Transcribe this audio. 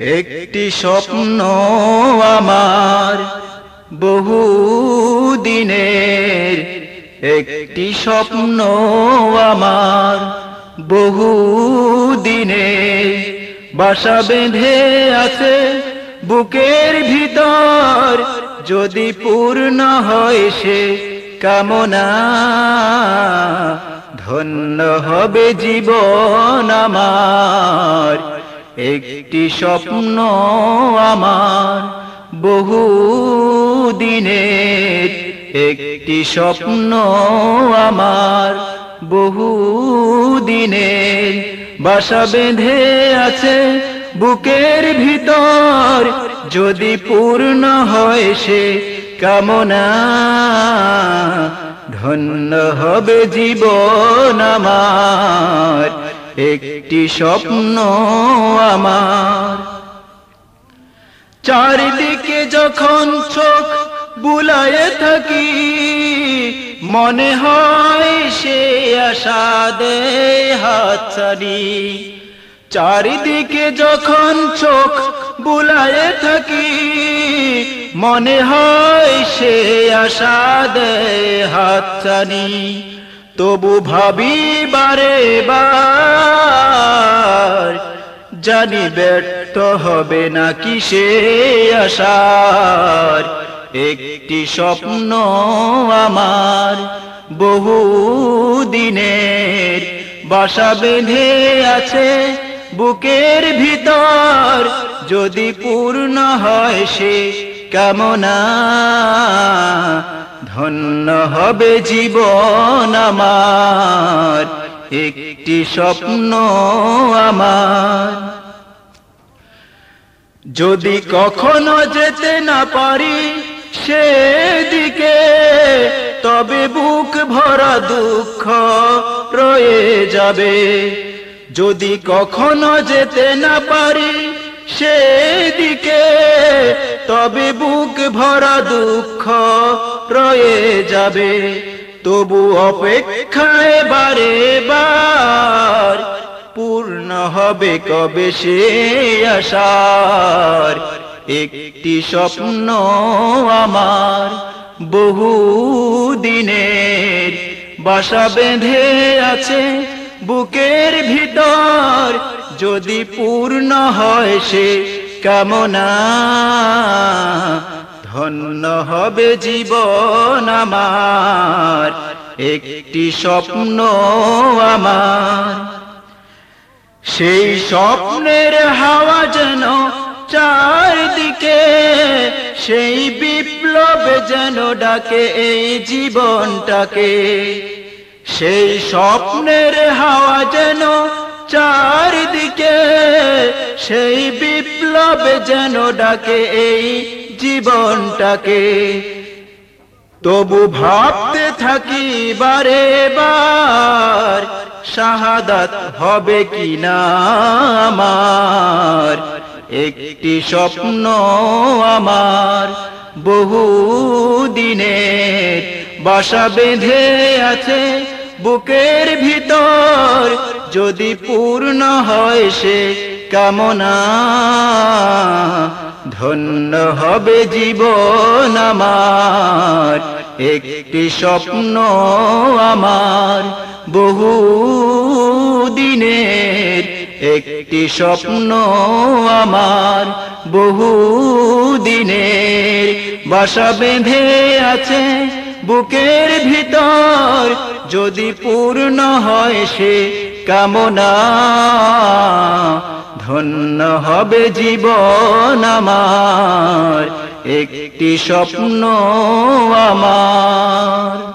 একটি স্বপ্ন আমার বহু দিনের একটি স্বপ্ন আমার বহু দিনের বাসা বেঁধে আছে বুকের ভিতর। যদি পূর্ণ হয় সে কামনা, ধন্য হবে জীবন আমার। একটি স্বপ্ন আমার বহু দিনের একটি স্বপ্ন আমার বহু দিনের বাসা বেঁধে আছে বুকের ভিতর। যদি পূর্ণ হয় সে কামনা, ধন্য হবে জীবন আমার। একটি স্বপ্ন আমার। চারিদিকে যখন চোখ বুলায়ে থাকি, মনে হয় সে আশা দে হাত ছাড়ি। চারিদিকে যখন চোখ বুলায়ে থাকি, মনে হয় সে আশা দে হাত ছাড়ি। তবু ভাবি বারে বার, জানি ব্যর্থ হবে না কি সে আশার। একটি স্বপ্ন আমার বহু দিনের বাসা বেঁধে আছে বুকের ভিতর। যদি পূর্ণ হয় সে কামনা ধন্য হবে জীবন আমার, একটি স্বপ্ন আমার। যদি কখনো যেতে না পারি সেদিকে, তবে বুক ভরা দুঃখ রয়ে যাবে। যদি কখনো যেতে না পারি সেদিকে তবে বুক ভরা দুঃখ রয়ে যাবে। তবু অপেক্ষায় বারে বার পূর্ণ হবে কবে সে আশার। একটি স্বপ্ন আমার বহু দিনের বাসা বেঁধে আছে বুকের ভিতর। যদি পূর্ণ হয় সে কামনা। ধন্য হবে জীবন আমার, একটি স্বপ্ন আমার। সেই স্বপ্নের হাওয়া যেন চারদিকে, সেই বিপ্লব যেন ডাকে এই জীবনটাকে। সেই স্বপ্নের হাওয়া যেন চারদিকে, সেই বিপ্লব যেন ডাকে এই জীবনটাকে। তবু ভাবতে থাকি বারে বার, শাহাদাত হবে কি না আমার? একটি স্বপ্ন আমার বহু দিনের বাসা বেঁধে আছে বুকের ভিতর। যদি পূর্ণ হয় সে কামনা, ধন্য হবে জীবন আমার। একটি স্বপ্ন আমার বহু দিনের একটি স্বপ্ন আমার বহু দিনের বাসা বেঁধে আছে বুকের ভিতর, যদি পূর্ণ হয় সে কামনা। ধন্য হবে জীবন আমার একটি স্বপ্ন আমার।